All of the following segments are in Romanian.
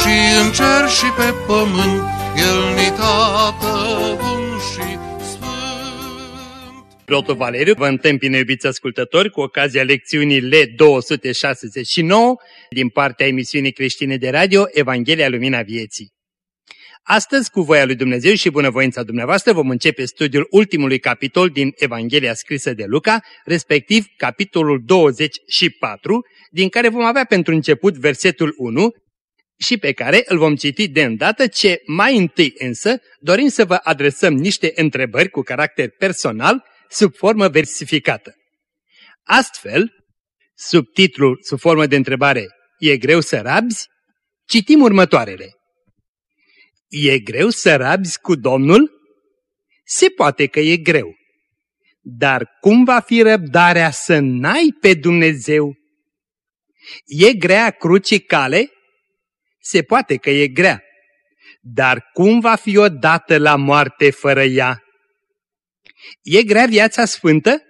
și în cer și pe pământ, El ni tată bun și sfânt. Preotul Valeriu vă întâmpină, iubiți ascultători, cu ocazia lecțiunii L269 din partea emisiunii creștine de radio Evanghelia Lumina Vieții. Astăzi, cu voia lui Dumnezeu și bunăvoința dumneavoastră, vom începe studiul ultimului capitol din Evanghelia scrisă de Luca, respectiv capitolul 24, din care vom avea pentru început versetul 1 și pe care îl vom citi de îndată ce mai întâi însă dorim să vă adresăm niște întrebări cu caracter personal sub formă versificată. Astfel, sub titlul sub formă de întrebare E greu să rabzi? Citim următoarele. E greu să rabzi cu Domnul? Se poate că e greu. Dar cum va fi răbdarea să n-ai pe Dumnezeu? E grea crucii cale? Se poate că e grea. Dar cum va fi odată la moarte fără ea? E grea viața sfântă?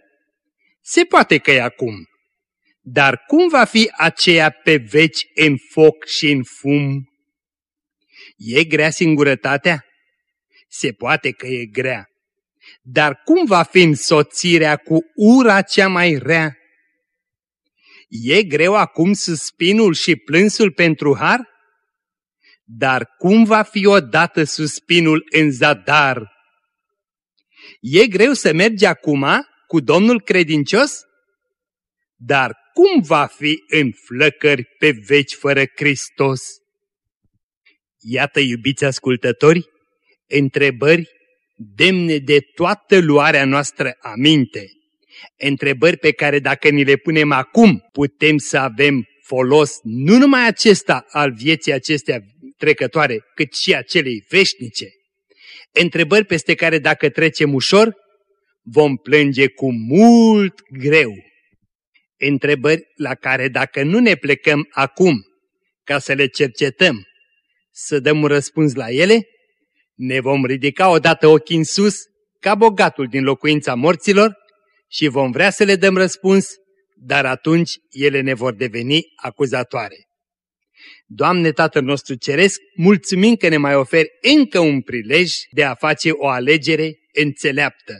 Se poate că e acum. Dar cum va fi aceea pe veci în foc și în fum? E grea singurătatea? Se poate că e grea. Dar cum va fi însoțirea cu ura cea mai rea? E greu acum suspinul și plânsul pentru har? Dar cum va fi odată suspinul în zadar? E greu să mergi acum cu Domnul credincios? Dar cum va fi în flăcări pe veci fără Hristos? Iată, iubiți ascultători, întrebări demne de toată luarea noastră aminte. Întrebări pe care dacă ni le punem acum, putem să avem folos nu numai acesta al vieții acestea trecătoare, cât și a celei veșnice. Întrebări peste care dacă trecem ușor, vom plânge cu mult greu. Întrebări la care dacă nu ne plecăm acum ca să le cercetăm, să dăm un răspuns la ele, ne vom ridica odată ochii în sus, ca bogatul din locuința morților, și vom vrea să le dăm răspuns, dar atunci ele ne vor deveni acuzatoare. Doamne Tatăl nostru Ceresc, mulțumim că ne mai oferi încă un prilej de a face o alegere înțeleaptă.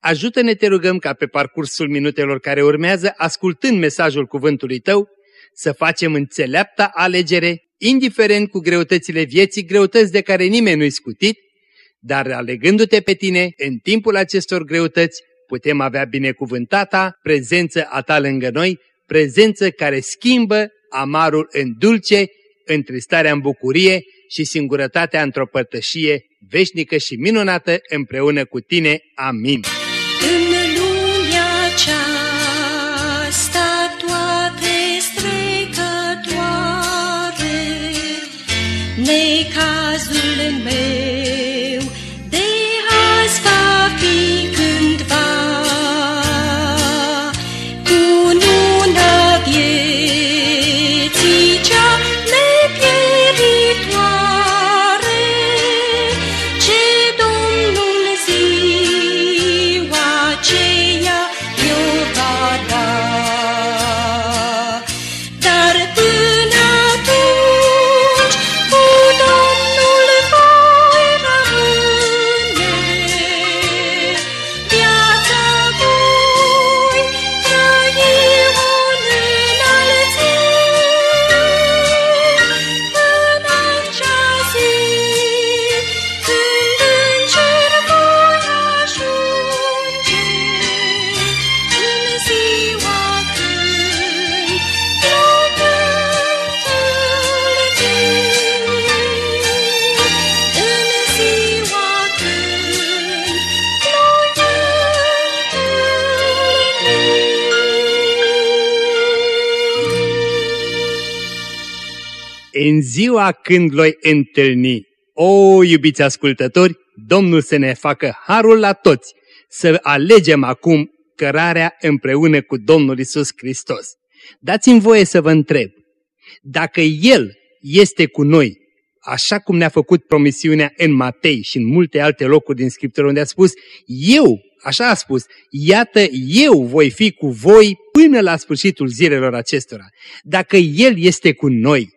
Ajută-ne, te rugăm, ca pe parcursul minutelor care urmează, ascultând mesajul cuvântului Tău, să facem înțeleapta alegere, indiferent cu greutățile vieții, greutăți de care nimeni nu-i scutit, dar alegându-te pe tine, în timpul acestor greutăți, putem avea binecuvântata prezență a ta lângă noi, prezență care schimbă amarul în dulce, întristarea în bucurie și singurătatea într-o părtășie veșnică și minunată împreună cu tine. Amin. În lumea aceasta toate strecătoare, necazul ziua când voi întâlni, o, iubiți ascultători, Domnul să ne facă harul la toți, să alegem acum cărarea împreună cu Domnul Isus Hristos. Dați-mi voie să vă întreb, dacă El este cu noi, așa cum ne-a făcut promisiunea în Matei și în multe alte locuri din Scriptură unde a spus, eu, așa a spus, iată, eu voi fi cu voi până la sfârșitul zilelor acestora. Dacă El este cu noi,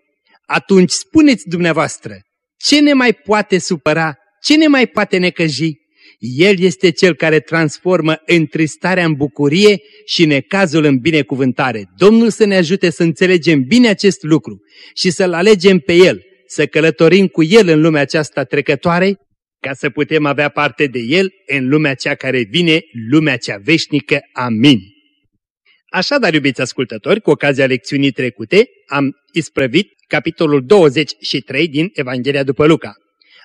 atunci spuneți dumneavoastră, ce ne mai poate supăra, ce ne mai poate necăji? El este Cel care transformă întristarea în bucurie și necazul în binecuvântare. Domnul să ne ajute să înțelegem bine acest lucru și să-L alegem pe El, să călătorim cu El în lumea aceasta trecătoare, ca să putem avea parte de El în lumea cea care vine, lumea cea veșnică. Amin. Așadar, iubiți ascultători, cu ocazia lecțiunii trecute, am isprăvit capitolul 23 din Evanghelia după Luca.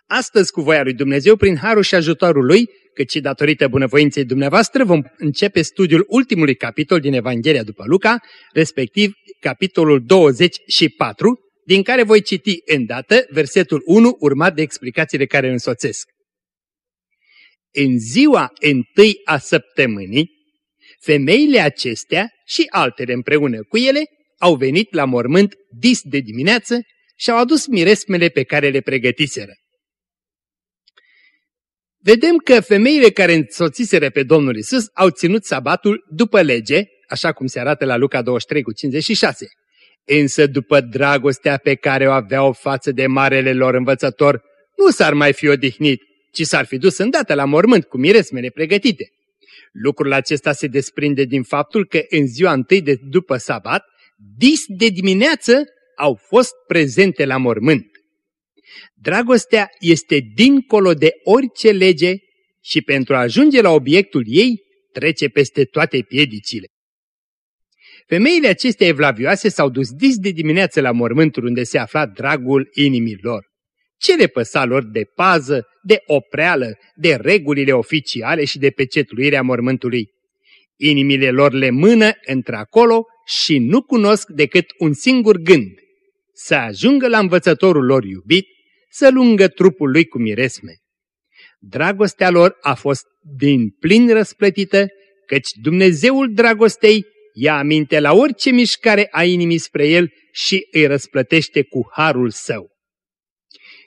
Astăzi, cu voia lui Dumnezeu, prin harul și ajutorul lui, cât și datorită bunăvoinței dumneavoastră, vom începe studiul ultimului capitol din Evanghelia după Luca, respectiv capitolul 24, din care voi citi îndată versetul 1, urmat de explicațiile care îl însoțesc. În ziua întâi a săptămânii, femeile acestea și altele împreună cu ele au venit la mormânt dis de dimineață și au adus miresmele pe care le pregătiseră. Vedem că femeile care însoțiseră pe Domnul Isus au ținut sabatul după lege, așa cum se arată la Luca 23 cu 56. Însă după dragostea pe care o aveau față de marele lor învățător, nu s-ar mai fi odihnit, ci s-ar fi dus îndată la mormânt cu miresmele pregătite. Lucrul acesta se desprinde din faptul că în ziua întâi de după sabat, dis de dimineață, au fost prezente la mormânt. Dragostea este dincolo de orice lege și pentru a ajunge la obiectul ei trece peste toate piedicile. Femeile acestea evlavioase s-au dus dis de dimineață la mormântul unde se afla dragul inimii lor. Ce le păsa lor de pază, de opreală, de regulile oficiale și de pecetluirea mormântului? Inimile lor le mână într-acolo și nu cunosc decât un singur gând, să ajungă la învățătorul lor iubit, să lungă trupul lui cu miresme. Dragostea lor a fost din plin răsplătită, căci Dumnezeul dragostei ia aminte la orice mișcare a inimii spre el și îi răsplătește cu harul său.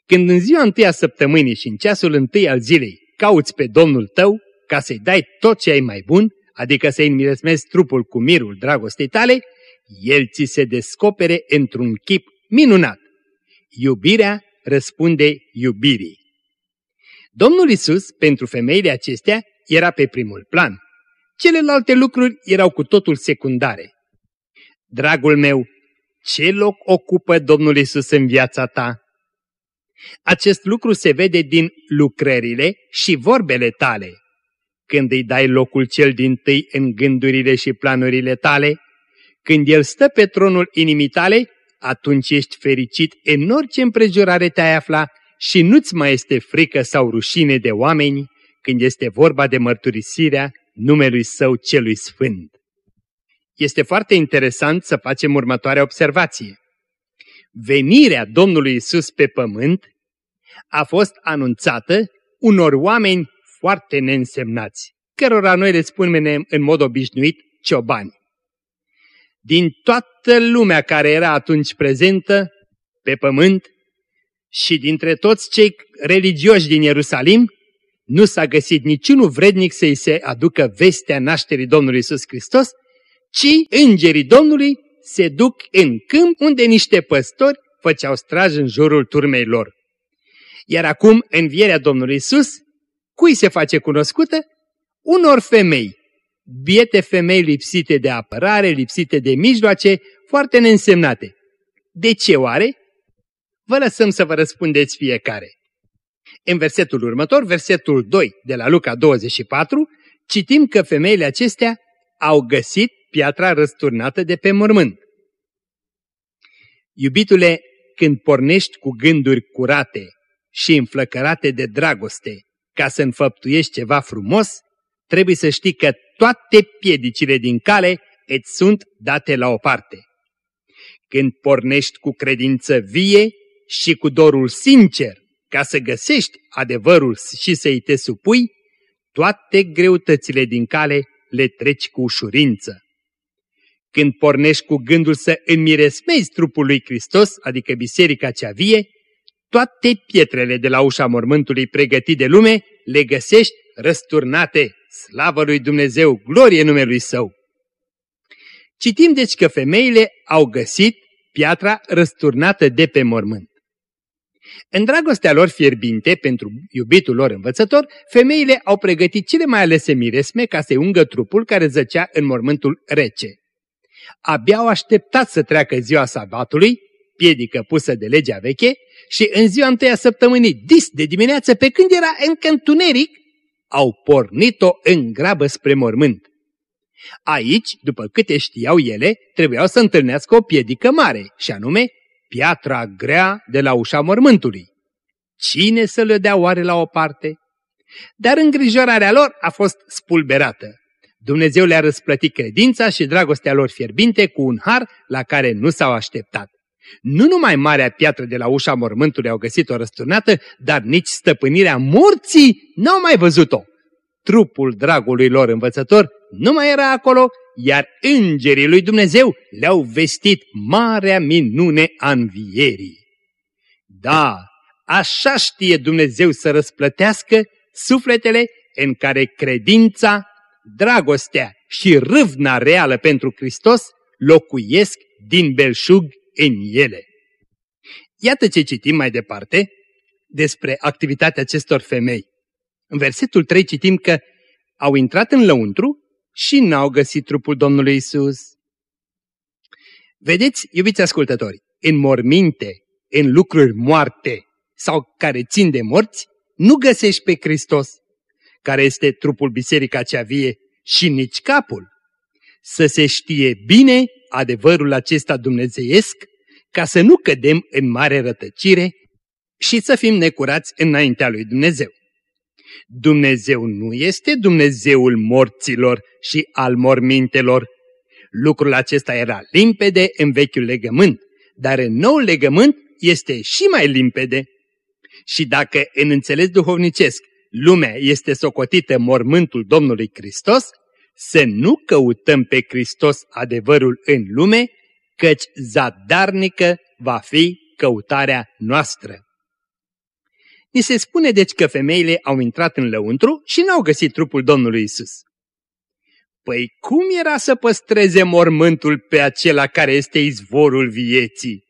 Când în ziua întâi a săptămânii și în ceasul întâi al zilei cauți pe Domnul tău ca să-i dai tot ce ai mai bun, adică să-i înmiresmezi trupul cu mirul dragostei tale, el ți se descopere într-un chip minunat. Iubirea răspunde iubirii. Domnul Isus, pentru femeile acestea, era pe primul plan. Celelalte lucruri erau cu totul secundare. Dragul meu, ce loc ocupă Domnul Isus în viața ta? Acest lucru se vede din lucrările și vorbele tale. Când îi dai locul cel din tâi în gândurile și planurile tale, când El stă pe tronul inimii tale, atunci ești fericit în orice împrejurare te-ai afla și nu-ți mai este frică sau rușine de oameni când este vorba de mărturisirea numelui Său celui Sfânt. Este foarte interesant să facem următoarea observație. Venirea Domnului Isus pe pământ a fost anunțată unor oameni foarte neînsemnați, cărora noi le spunem în mod obișnuit ciobani din toată lumea care era atunci prezentă pe pământ și dintre toți cei religioși din Ierusalim, nu s-a găsit niciunul vrednic să-i se aducă vestea nașterii Domnului Isus Hristos, ci îngerii Domnului se duc în câmp unde niște păstori făceau straj în jurul turmei lor. Iar acum, învierea Domnului Isus, cui se face cunoscută? Unor femei biete femei lipsite de apărare, lipsite de mijloace, foarte neînsemnate. De ce oare? Vă lăsăm să vă răspundeți fiecare. În versetul următor, versetul 2 de la Luca 24, citim că femeile acestea au găsit piatra răsturnată de pe mormânt. Iubitule, când pornești cu gânduri curate și înflăcărate de dragoste ca să înfăptuiești ceva frumos, trebuie să știi că toate piedicile din cale îți sunt date la o parte. Când pornești cu credință vie și cu dorul sincer ca să găsești adevărul și să-i te supui, toate greutățile din cale le treci cu ușurință. Când pornești cu gândul să înmiresmezi trupul lui Hristos, adică biserica cea vie, toate pietrele de la ușa mormântului pregătit de lume le găsești răsturnate, slavă lui Dumnezeu, glorie numelui Său. Citim deci că femeile au găsit piatra răsturnată de pe mormânt. În dragostea lor fierbinte pentru iubitul lor învățător, femeile au pregătit cele mai alese miresme ca să-i ungă trupul care zăcea în mormântul rece. Abia au așteptat să treacă ziua sabatului, piedică pusă de legea veche, și în ziua întâia săptămânii, dis de dimineață, pe când era încă întuneric, au pornit-o în grabă spre mormânt. Aici, după câte știau ele, trebuiau să întâlnească o piedică mare, și anume piatra grea de la ușa mormântului. Cine să le dea oare la o parte? Dar îngrijorarea lor a fost spulberată. Dumnezeu le-a răsplătit credința și dragostea lor fierbinte cu un har la care nu s-au așteptat. Nu numai marea piatră de la ușa mormântului au găsit-o răsturnată, dar nici stăpânirea morții n-au mai văzut-o. Trupul dragului lor învățător nu mai era acolo, iar îngerii lui Dumnezeu le-au vestit marea minune a învierii. Da, așa știe Dumnezeu să răsplătească sufletele în care credința, dragostea și râvna reală pentru Hristos locuiesc din belșug în ele. Iată ce citim mai departe despre activitatea acestor femei. În versetul 3 citim că au intrat în lăuntru și n-au găsit trupul Domnului Isus. Vedeți, iubiți ascultători, în morminte, în lucruri moarte sau care țin de morți, nu găsești pe Hristos, care este trupul biserica cea vie și nici capul. Să se știe bine adevărul acesta dumnezeiesc, ca să nu cădem în mare rătăcire și să fim necurați înaintea lui Dumnezeu. Dumnezeu nu este Dumnezeul morților și al mormintelor. Lucrul acesta era limpede în vechiul legământ, dar în noul legământ este și mai limpede. Și dacă în înțeles duhovnicesc lumea este socotită mormântul Domnului Hristos, să nu căutăm pe Hristos adevărul în lume, căci zadarnică va fi căutarea noastră. Ni se spune deci că femeile au intrat în lăuntru și n-au găsit trupul Domnului Isus. Păi cum era să păstreze mormântul pe acela care este izvorul vieții?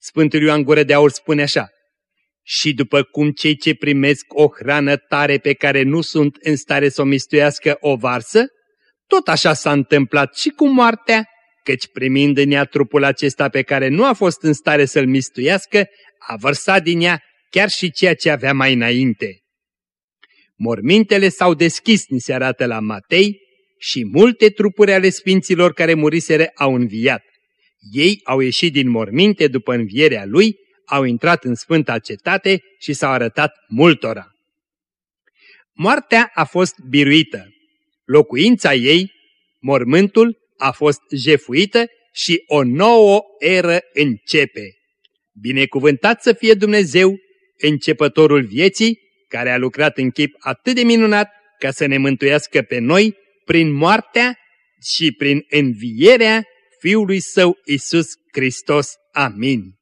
Sfântul Ioan Gură de Aur spune așa, Și după cum cei ce primesc o hrană tare pe care nu sunt în stare să o mistuiască o varsă, tot așa s-a întâmplat și cu moartea, căci primind în ea trupul acesta pe care nu a fost în stare să-l mistuiască, a vărsat din ea chiar și ceea ce avea mai înainte. Mormintele s-au deschis, ni se arată la Matei, și multe trupuri ale sfinților care muriseră au înviat. Ei au ieșit din morminte după învierea lui, au intrat în sfânta cetate și s-au arătat multora. Moartea a fost biruită. Locuința ei, mormântul, a fost jefuită și o nouă eră începe. Binecuvântat să fie Dumnezeu, începătorul vieții, care a lucrat în chip atât de minunat ca să ne mântuiască pe noi prin moartea și prin învierea Fiului Său Isus Hristos. Amin.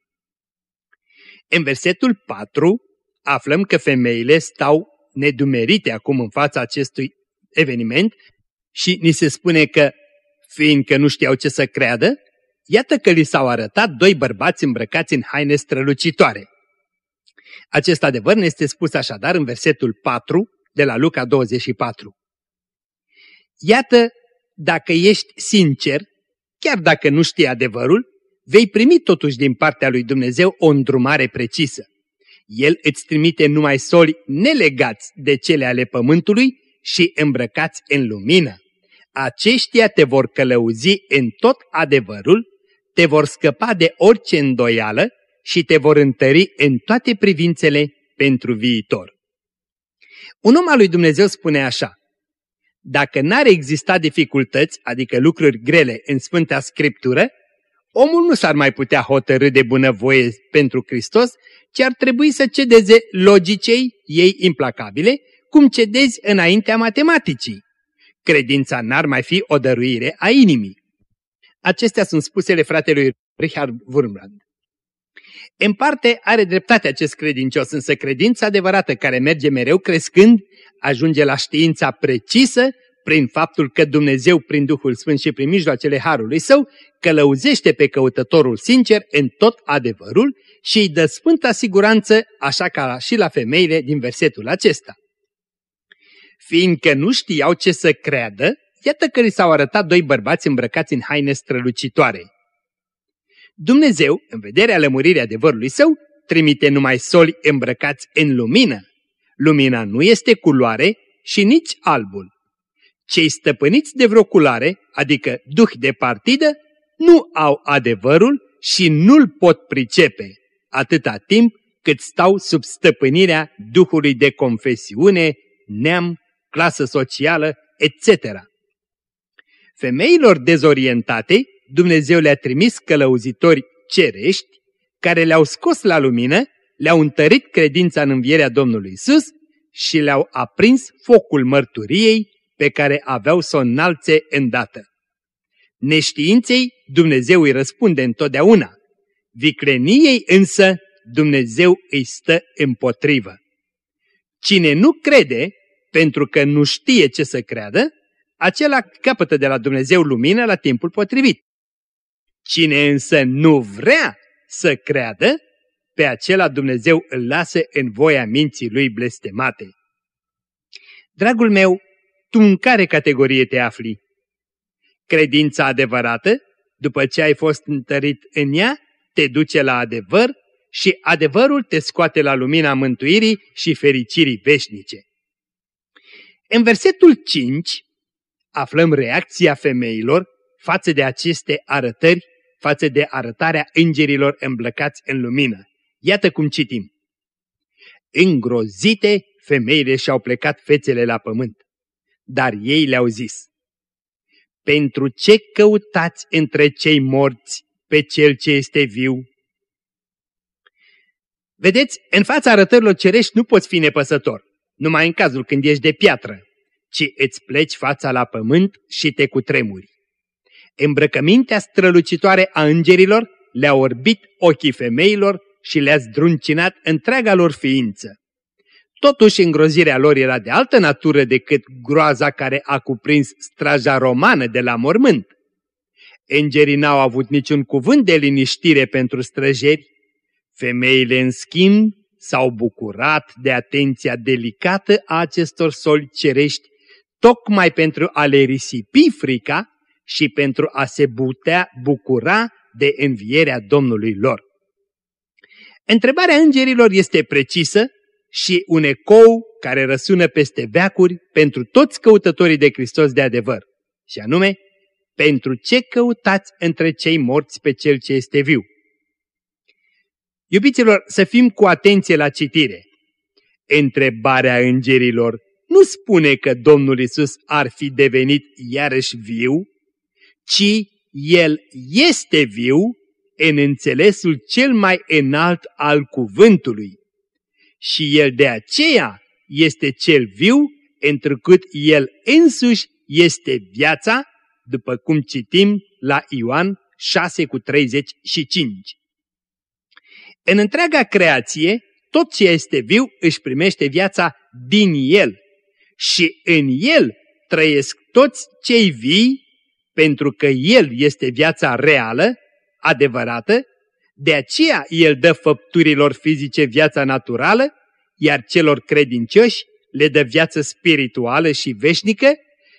În versetul 4 aflăm că femeile stau nedumerite acum în fața acestui eveniment și ni se spune că, fiindcă nu știau ce să creadă, iată că li s-au arătat doi bărbați îmbrăcați în haine strălucitoare. Acest adevăr ne este spus așadar în versetul 4 de la Luca 24. Iată, dacă ești sincer, chiar dacă nu știi adevărul, vei primi totuși din partea lui Dumnezeu o îndrumare precisă. El îți trimite numai soli nelegați de cele ale pământului și îmbrăcați în lumină. Aceștia te vor călăuzi în tot adevărul, te vor scăpa de orice îndoială și te vor întări în toate privințele pentru viitor. Un om al lui Dumnezeu spune așa, dacă n-ar exista dificultăți, adică lucruri grele în Sfânta Scriptură, omul nu s-ar mai putea hotărâ de bunăvoie pentru Hristos, ci ar trebui să cedeze logicei ei implacabile, cum cedezi înaintea matematicii. Credința n-ar mai fi o dăruire a inimii. Acestea sunt spusele fratelui Richard Wurmbrand. În parte are dreptate acest credincios, însă credința adevărată care merge mereu crescând, ajunge la știința precisă prin faptul că Dumnezeu, prin Duhul Sfânt și prin mijloacele Harului Său, călăuzește pe căutătorul sincer în tot adevărul și îi dă sfânta siguranță, așa ca și la femeile din versetul acesta. Fiindcă nu știau ce să creadă, iată că li s-au arătat doi bărbați îmbrăcați în haine strălucitoare. Dumnezeu, în vederea lămuririi adevărului său, trimite numai soli îmbrăcați în lumină. Lumina nu este culoare și nici albul. Cei stăpâniți de vreo culoare, adică duh de partidă, nu au adevărul și nu-l pot pricepe, atâta timp cât stau sub stăpânirea duhului de confesiune, neam, clasă socială, etc. Femeilor dezorientate, Dumnezeu le-a trimis călăuzitori cerești, care le-au scos la lumină, le-au întărit credința în învierea Domnului Isus și le-au aprins focul mărturiei pe care aveau să o înalțe îndată. Neștiinței Dumnezeu îi răspunde întotdeauna, vicleniei însă Dumnezeu îi stă împotrivă. Cine nu crede, pentru că nu știe ce să creadă, acela capătă de la Dumnezeu lumină la timpul potrivit. Cine însă nu vrea să creadă, pe acela Dumnezeu îl lasă în voia minții lui blestemate. Dragul meu, tu în care categorie te afli? Credința adevărată, după ce ai fost întărit în ea, te duce la adevăr și adevărul te scoate la lumina mântuirii și fericirii veșnice. În versetul 5 aflăm reacția femeilor față de aceste arătări, față de arătarea îngerilor îmblăcați în lumină. Iată cum citim. Îngrozite, femeile și-au plecat fețele la pământ, dar ei le-au zis, Pentru ce căutați între cei morți pe cel ce este viu? Vedeți, în fața arătărilor cerești nu poți fi nepăsător, numai în cazul când ești de piatră, ci îți pleci fața la pământ și te cutremuri. Îmbrăcămintea strălucitoare a îngerilor le-a orbit ochii femeilor și le-a zdruncinat întreaga lor ființă. Totuși îngrozirea lor era de altă natură decât groaza care a cuprins straja romană de la mormânt. Îngerii n-au avut niciun cuvânt de liniștire pentru străjeri, femeile în schimb s-au bucurat de atenția delicată a acestor soli cerești, tocmai pentru a le risipi frica și pentru a se putea bucura de învierea Domnului lor. Întrebarea îngerilor este precisă și un ecou care răsună peste veacuri pentru toți căutătorii de Hristos de adevăr, și anume, pentru ce căutați între cei morți pe cel ce este viu? Iubiților, să fim cu atenție la citire. Întrebarea îngerilor nu spune că Domnul Isus ar fi devenit iarăși viu, ci El este viu în înțelesul cel mai înalt al cuvântului. Și El de aceea este cel viu, întrucât El însuși este viața, după cum citim la Ioan 6 cu 35. În întreaga creație, tot ce este viu își primește viața din El și în El trăiesc toți cei vii pentru că El este viața reală, adevărată, de aceea El dă făpturilor fizice viața naturală, iar celor credincioși le dă viață spirituală și veșnică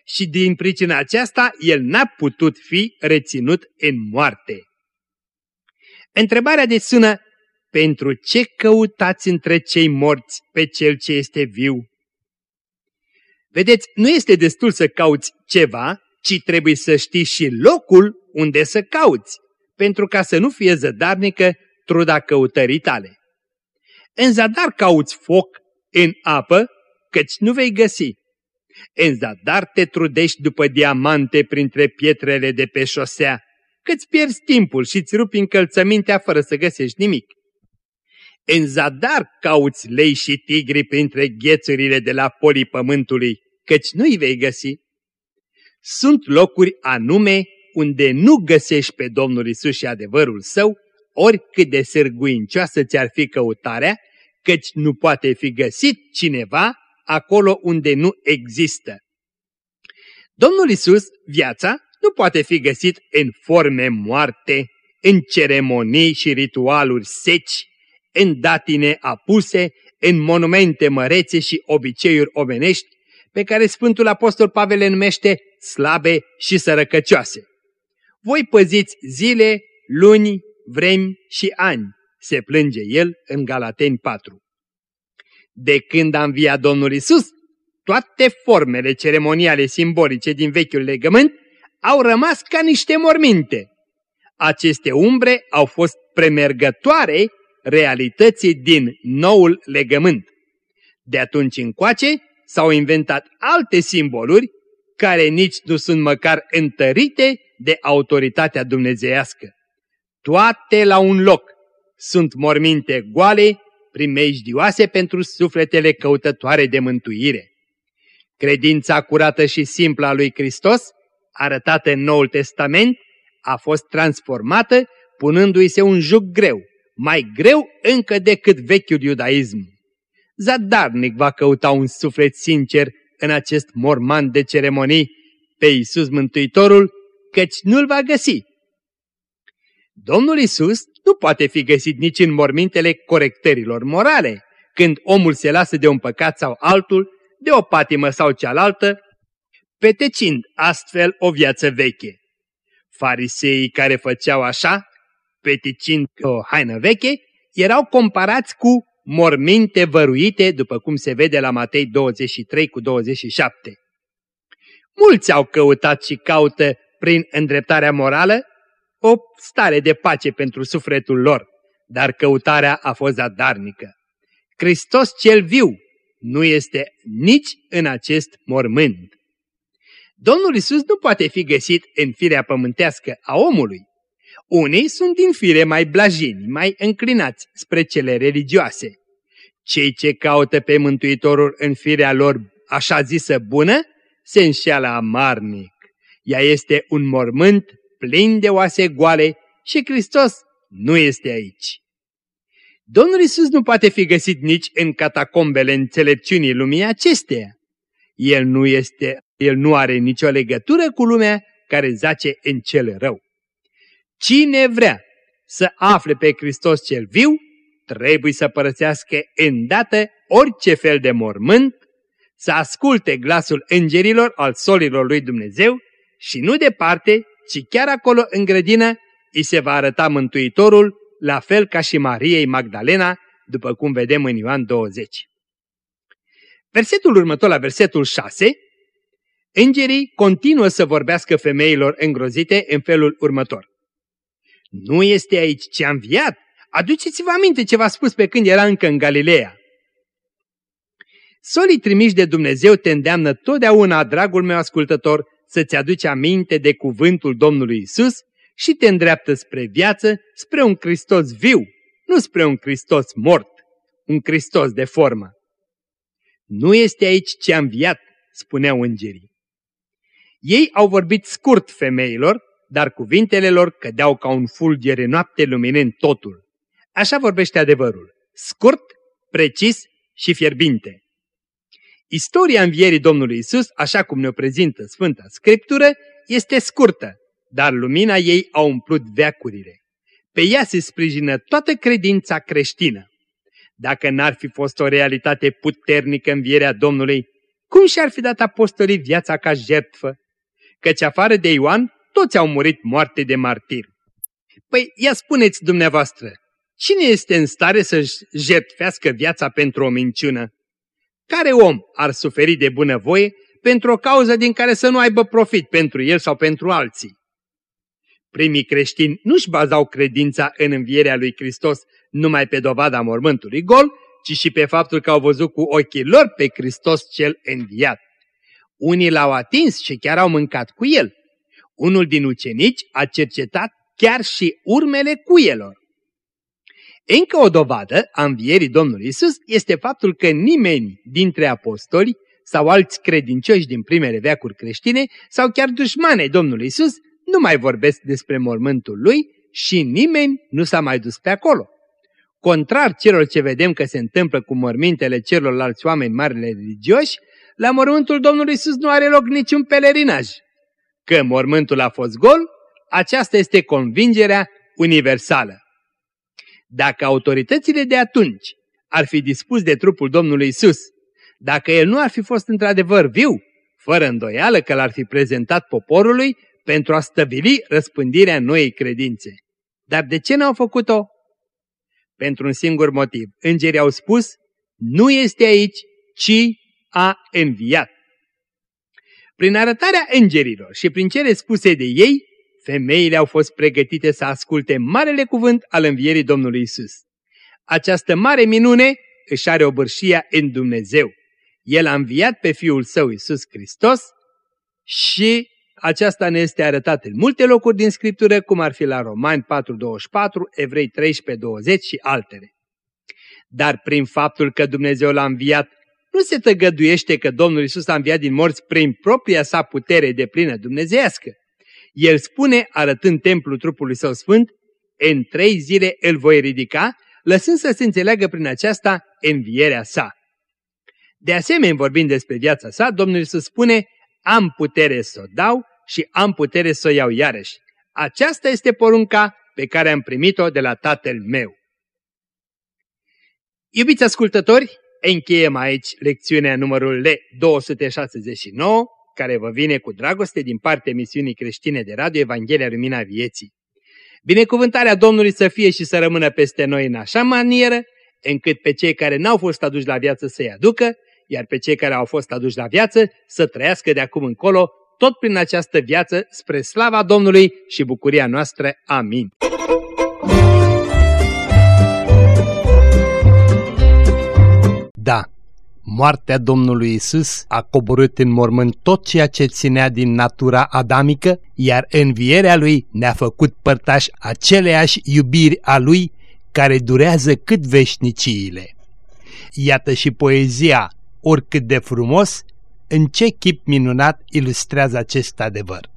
și din pricina aceasta El n-a putut fi reținut în moarte. Întrebarea de sună, pentru ce căutați între cei morți pe Cel ce este viu? Vedeți, nu este destul să cauți ceva, ci trebuie să știi și locul unde să cauți, pentru ca să nu fie zădarnică truda căutării tale. În zadar cauți foc în apă, căci nu vei găsi. În zadar te trudești după diamante printre pietrele de pe șosea, că-ți pierzi timpul și îți rupi încălțămintea fără să găsești nimic. În zadar cauți lei și tigri printre ghețurile de la polii pământului, căci nu-i vei găsi. Sunt locuri anume unde nu găsești pe Domnul Isus și adevărul său, oricât de sârguincioasă ți-ar fi căutarea, căci nu poate fi găsit cineva acolo unde nu există. Domnul Isus, viața, nu poate fi găsit în forme moarte, în ceremonii și ritualuri seci, în datine apuse, în monumente mărețe și obiceiuri omenești, pe care Sfântul Apostol Pavel le numește slabe și sărăcăcioase. Voi păziți zile, luni, vremi și ani, se plânge el în Galateni 4. De când a înviat Domnul Isus, toate formele ceremoniale simbolice din vechiul legământ au rămas ca niște morminte. Aceste umbre au fost premergătoare realității din noul legământ. De atunci încoace s-au inventat alte simboluri care nici nu sunt măcar întărite de autoritatea dumnezeiască. Toate la un loc sunt morminte goale, primejdioase pentru sufletele căutătoare de mântuire. Credința curată și simplă a lui Hristos, arătată în Noul Testament, a fost transformată punându-i se un juc greu, mai greu încă decât vechiul iudaism. Zadarnic va căuta un suflet sincer în acest morman de ceremonii pe Iisus Mântuitorul, căci nu-l va găsi. Domnul Isus nu poate fi găsit nici în mormintele corectărilor morale, când omul se lasă de un păcat sau altul, de o patimă sau cealaltă, petecind astfel o viață veche. Fariseii care făceau așa, peticind o haină veche, erau comparați cu morminte văruite, după cum se vede la Matei 23 cu 27. Mulți au căutat și caută prin îndreptarea morală o stare de pace pentru sufletul lor, dar căutarea a fost zadarnică. Hristos cel viu nu este nici în acest mormânt. Domnul Isus nu poate fi găsit în firea pământească a omului. Unii sunt din fire mai blajini, mai înclinați spre cele religioase. Cei ce caută pe Mântuitorul în firea lor așa zisă bună, se înșeală amarnic. Ea este un mormânt plin de oase goale și Hristos nu este aici. Domnul Isus nu poate fi găsit nici în catacombele înțelepciunii lumii acesteia. El nu, este, el nu are nicio legătură cu lumea care zace în cel rău. Cine vrea să afle pe Hristos cel viu, trebuie să părăsească îndată orice fel de mormânt, să asculte glasul îngerilor al solilor lui Dumnezeu și nu departe, ci chiar acolo în grădină, îi se va arăta Mântuitorul, la fel ca și Mariei Magdalena, după cum vedem în Ioan 20. Versetul următor la versetul 6, îngerii continuă să vorbească femeilor îngrozite în felul următor. Nu este aici ce a înviat? Aduceți-vă aminte ce v-a spus pe când era încă în Galileea. Solii trimiși de Dumnezeu te îndeamnă totdeauna, dragul meu ascultător, să-ți aduci aminte de cuvântul Domnului Isus și te îndreaptă spre viață, spre un Hristos viu, nu spre un Hristos mort, un Hristos de formă. Nu este aici ce a înviat, spuneau îngerii. Ei au vorbit scurt femeilor, dar cuvintele lor cădeau ca un fulgere noapte luminând totul. Așa vorbește adevărul, scurt, precis și fierbinte. Istoria învierii Domnului Isus, așa cum ne-o prezintă Sfânta Scriptură, este scurtă, dar lumina ei a umplut veacurile. Pe ea se sprijină toată credința creștină. Dacă n-ar fi fost o realitate puternică învierea Domnului, cum și-ar fi dat apostolii viața ca jertfă? Căci afară de Ioan, toți au murit moarte de martir. Păi ia spuneți dumneavoastră, cine este în stare să-și jertfească viața pentru o minciună? Care om ar suferi de bunăvoie pentru o cauză din care să nu aibă profit pentru el sau pentru alții? Primii creștini nu-și bazau credința în învierea lui Hristos numai pe dovada mormântului gol, ci și pe faptul că au văzut cu ochii lor pe Hristos cel înviat. Unii l-au atins și chiar au mâncat cu el. Unul din ucenici a cercetat chiar și urmele cuielor. Încă o dovadă a învierii Domnului Isus este faptul că nimeni dintre apostoli sau alți credincioși din primele veacuri creștine sau chiar dușmanei Domnului Isus nu mai vorbesc despre mormântul lui și nimeni nu s-a mai dus pe acolo. Contrar celor ce vedem că se întâmplă cu mormintele celorlalți oameni mari religioși, la mormântul Domnului Isus nu are loc niciun pelerinaj. Că mormântul a fost gol, aceasta este convingerea universală. Dacă autoritățile de atunci ar fi dispus de trupul Domnului Isus, dacă el nu ar fi fost într-adevăr viu, fără îndoială că l-ar fi prezentat poporului pentru a stăvili răspândirea noii credințe. Dar de ce n-au făcut-o? Pentru un singur motiv. Îngerii au spus, nu este aici, ci a înviat. Prin arătarea îngerilor și prin cele spuse de ei, femeile au fost pregătite să asculte marele cuvânt al învierii Domnului Isus. Această mare minune își are obârșia în Dumnezeu. El a înviat pe Fiul Său Isus Hristos și aceasta ne este arătat în multe locuri din Scriptură, cum ar fi la Romani 4.24, Evrei 13.20 și altele. Dar prin faptul că Dumnezeu l-a înviat, nu se tăgăduiește că Domnul Isus a înviat din morți prin propria sa putere de plină dumnezeiască. El spune, arătând templul trupului său sfânt, în trei zile îl voi ridica, lăsând să se înțeleagă prin aceasta învierea sa. De asemenea, vorbind despre viața sa, Domnul Iisus spune, am putere să o dau și am putere să o iau iarăși. Aceasta este porunca pe care am primit-o de la Tatăl meu. Iubiți ascultători, încheiem aici lecțiunea numărul L269, care vă vine cu dragoste din partea misiunii creștine de radio Evanghelia Lumina Vieții. Binecuvântarea Domnului să fie și să rămână peste noi în așa manieră, încât pe cei care n-au fost aduși la viață să-i aducă, iar pe cei care au fost aduși la viață să trăiască de acum încolo tot prin această viață spre slava Domnului și bucuria noastră. Amin. Da, moartea Domnului Isus a coborât în mormânt tot ceea ce ținea din natura adamică, iar învierea Lui ne-a făcut părtași aceleași iubiri a Lui care durează cât veșniciile. Iată și poezia, oricât de frumos, în ce chip minunat ilustrează acest adevăr.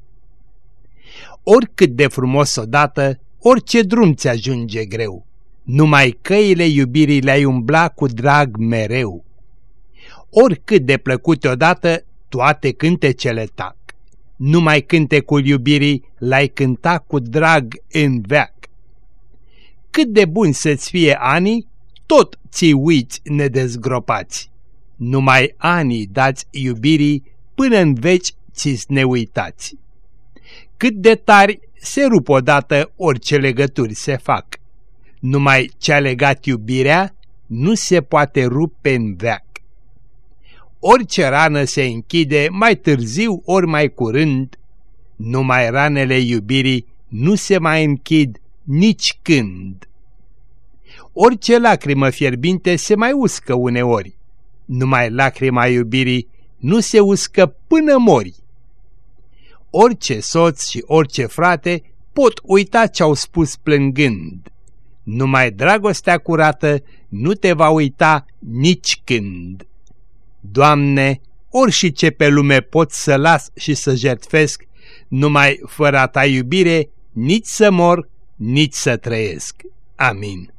Oricât de frumos odată, orice drum ți ajunge greu, numai căile iubirii le-ai umbla cu drag mereu. Oricât de plăcut odată, toate cântecele tac, numai cântecul iubirii l-ai cânta cu drag în veac. Cât de bun să-ți fie ani, tot ți uiți nedezgropați numai anii dați iubirii până în veci ți neuitați. Cât de tari se rup odată orice legături se fac. Numai ce-a legat iubirea nu se poate rupe în veac. Orice rană se închide mai târziu ori mai curând, numai ranele iubirii nu se mai închid nici când. Orice lacrimă fierbinte se mai uscă uneori, numai lacrima iubirii nu se uscă până mori. Orice soț și orice frate pot uita ce-au spus plângând. Numai dragostea curată nu te va uita nici când. Doamne, ori și ce pe lume pot să las și să jertfesc, numai fără a ta iubire, nici să mor, nici să trăiesc. Amin.